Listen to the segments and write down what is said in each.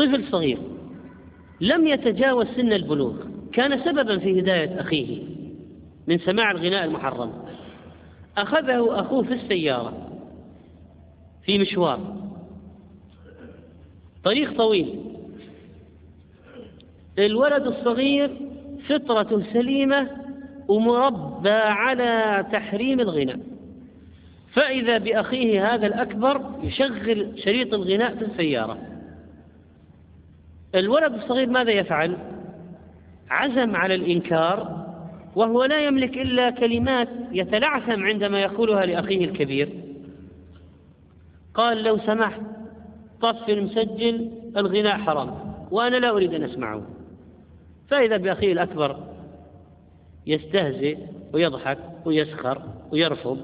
طفل صغير لم يتجاوز سن البلوغ كان سببا في هداية أخيه من سماع الغناء المحرم. أخذه أخوه في السيارة في مشوار. طريق طويل. الولد الصغير فطرته سليمة ومربى على تحريم الغناء. فإذا بأخيه هذا الأكبر يشغل شريط الغناء في السيارة. الولد الصغير ماذا يفعل؟ عزم على الإنكار وهو لا يملك إلا كلمات يتلعثم عندما يقولها لأخيه الكبير. قال لو سمحت طف المسجل الغناء حرام وأنا لا أريد أن أسمعه. فإذا بأخيه الأكبر يستهزئ ويضحك ويسخر ويرفض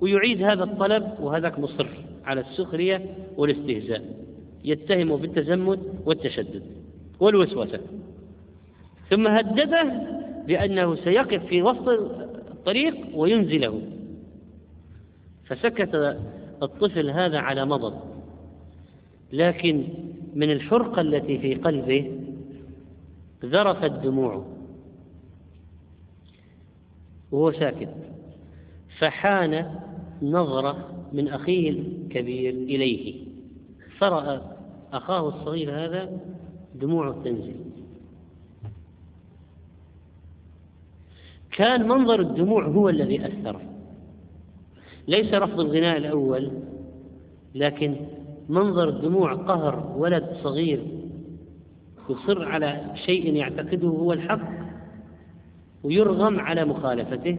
ويعيد هذا الطلب وهذاك مصر على السخرية والاستهزاء. يتهم بالتزمت والتشدد والوسوسة. ثم هدده بأنه سيقف في وسط الطريق وينزله. فسكت الطفل هذا على مضض. لكن من الحرقة التي في قلبه ذرفت دموعه وهو ساكت. فحان نظرة من أخيه الكبير إليه. فرأى أخاه الصغير هذا دموعه تنزل كان منظر الدموع هو الذي أثر ليس رفض الغناء الأول لكن منظر الدموع قهر ولد صغير يصر على شيء يعتقده هو الحق ويرغم على مخالفته.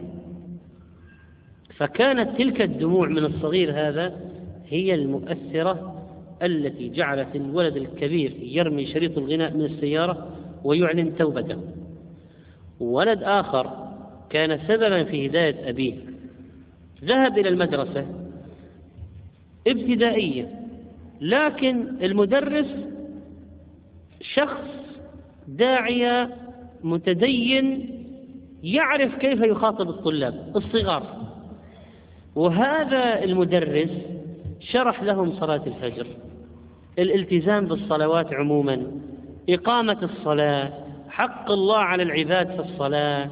فكانت تلك الدموع من الصغير هذا هي المؤثرة التي جعلت الولد الكبير يرمي شريط الغناء من السيارة ويعلن توبته. ولد آخر كان سببا في هداية أبيه. ذهب إلى المدرسة ابتدائية لكن المدرس شخص داعية متدين يعرف كيف يخاطب الطلاب الصغار. وهذا المدرس شرح لهم صلاة الفجر. الالتزام بالصلوات عموما إقامة الصلاة حق الله على العباد في الصلاة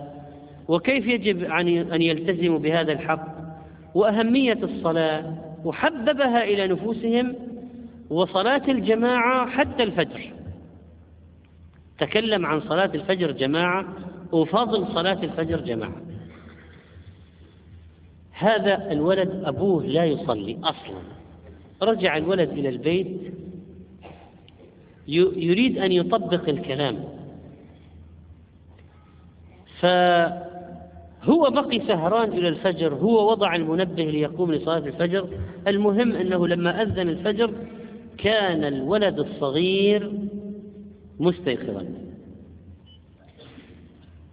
وكيف يجب أن يلتزموا بهذا الحق وأهمية الصلاة وحببها إلى نفوسهم وصلاة الجماعة حتى الفجر. تكلم عن صلاة الفجر جماعة وفضل صلاة الفجر جماعة. هذا الولد أبوه لا يصلي أصلا. رجع الولد إلى البيت يريد أن يطبق الكلام. فهو بقي سهران إلى الفجر هو وضع المنبه ليقوم لصلاة الفجر. المهم أنه لما أذن الفجر كان الولد الصغير مستيقظا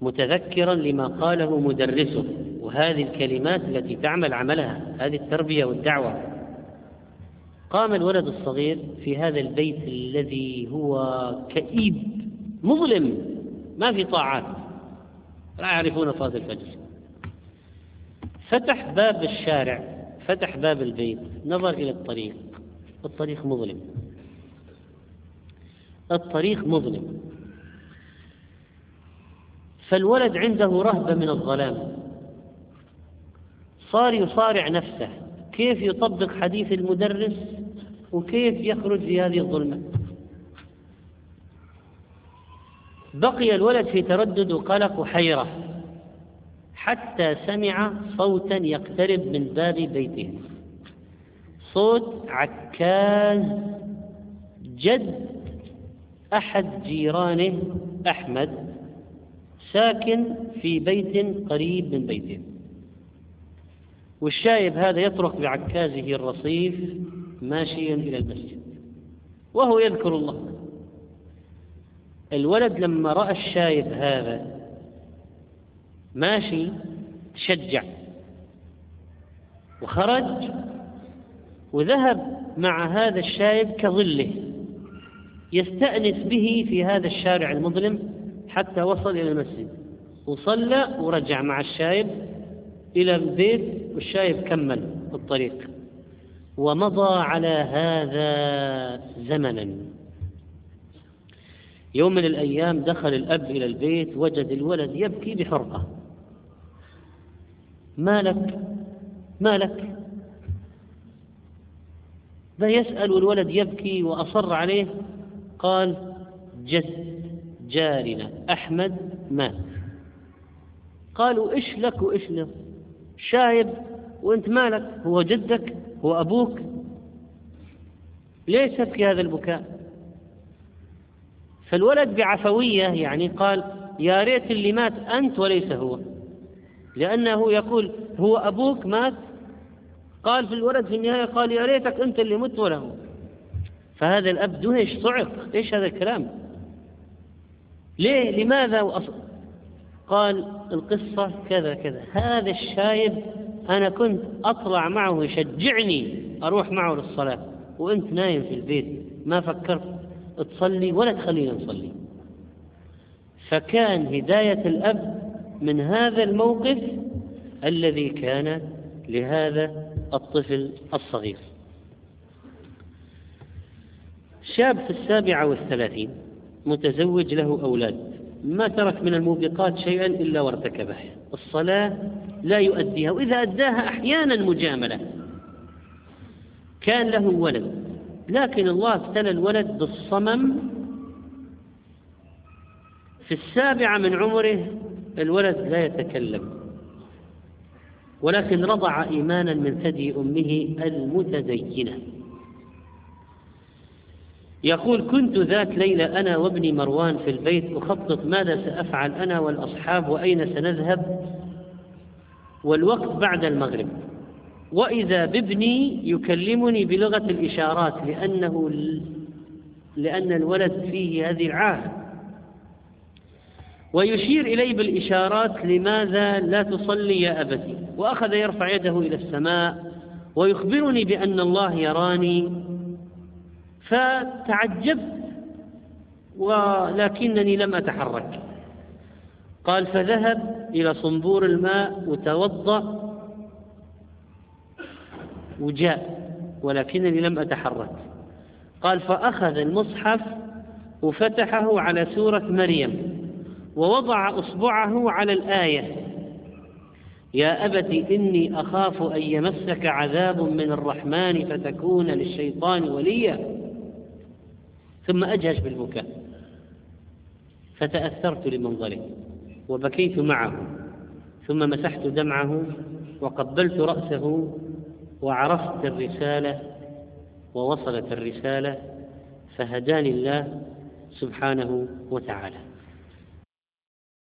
متذكرا لما قاله مدرسه. وهذه الكلمات التي تعمل عملها هذه التربية والدعوة. قام الولد الصغير في هذا البيت الذي هو كئيب مظلم ما في طاعات لا يعرفون صلاة الفجر. فتح باب الشارع فتح باب البيت نظر إلى الطريق الطريق مظلم. الطريق مظلم. فالولد عنده رهبة من الظلام. صار يصارع نفسه. كيف يطبق حديث المدرس؟ وكيف يخرج في هذه الظلمة؟ بقي الولد في تردد وقلق وحيرة حتى سمع صوتا يقترب من باب بيته. صوت عكاز جد أحد جيرانه أحمد ساكن في بيت قريب من بيته. والشايب هذا يطرق بعكازه الرصيف ماشيا إلى المسجد وهو يذكر الله. الولد لما رأى الشايب هذا ماشي تشجع وخرج وذهب مع هذا الشايب كظله يستأنس به في هذا الشارع المظلم حتى وصل إلى المسجد. وصلى ورجع مع الشايب إلى البيت والشايب كمل الطريق. ومضى على هذا زمنا. يوم من الأيام دخل الأب إلى البيت وجد الولد يبكي بحرقة. ما لك ما لك والولد يبكي وأصر عليه قال جد جارنا أحمد مات. قالوا إيش لك وإيش له؟ شايب وأنت مالك؟ هو جدك؟ هو أبوك ليش تبكي هذا البكاء؟ فالولد بعفوية يعني قال يا ريت اللي مات أنت وليس هو. لأنه يقول هو أبوك مات؟ قال في الولد في النهاية قال يا ريتك أنت اللي مت ولا هو. فهذا الأب دهش صعق. إيش هذا الكلام؟ ليه؟ لماذا؟ وأص... قال القصة كذا كذا. هذا الشايب أنا كنت أطلع معه يشجعني أروح معه للصلاة. وأنت نايم في البيت ما فكرت تصلي ولا تخلينا نصلي. فكان هداية الأب من هذا الموقف الذي كان لهذا الطفل الصغير. شاب في السابعة والثلاثين متزوج له أولاد. ما ترك من الموبقات شيئا إلا وارتكبه الصلاة لا يؤديها وإذا أداها أحيانا مجاملة. كان له ولد لكن الله ابتلى الولد بالصمم. في السابعة من عمره الولد لا يتكلم ولكن رضع إيمانا من ثدي أمه المتدينة يقول كنت ذات ليلة أنا وابني مروان في البيت أخطط ماذا سأفعل أنا والأصحاب وأين سنذهب؟ والوقت بعد المغرب. وإذا بابني يكلمني بلغة الإشارات لأنه لأن الولد فيه هذه العاهة ويشير إلي بالإشارات لماذا لا تصلي يا أبتي؟ وأخذ يرفع يده إلى السماء ويخبرني بأن الله يراني. فتعجبت ولكنني لم أتحرك. قال فذهب إلى صنبور الماء وتوضأ وجاء ولكنني لم أتحرك. قال فأخذ المصحف وفتحه على سورة مريم ووضع إصبعه على الآية. يا أبت إني أخاف أن يمسك عذاب من الرحمن فتكون للشيطان وليا. ثم أجهش بالبكاء فتأثرت لمنظره. وبكيت معه ثم مسحت دمعه وقبلت رأسه وعرفت الرسالة ووصلت الرسالة فهداني الله سبحانه وتعالى.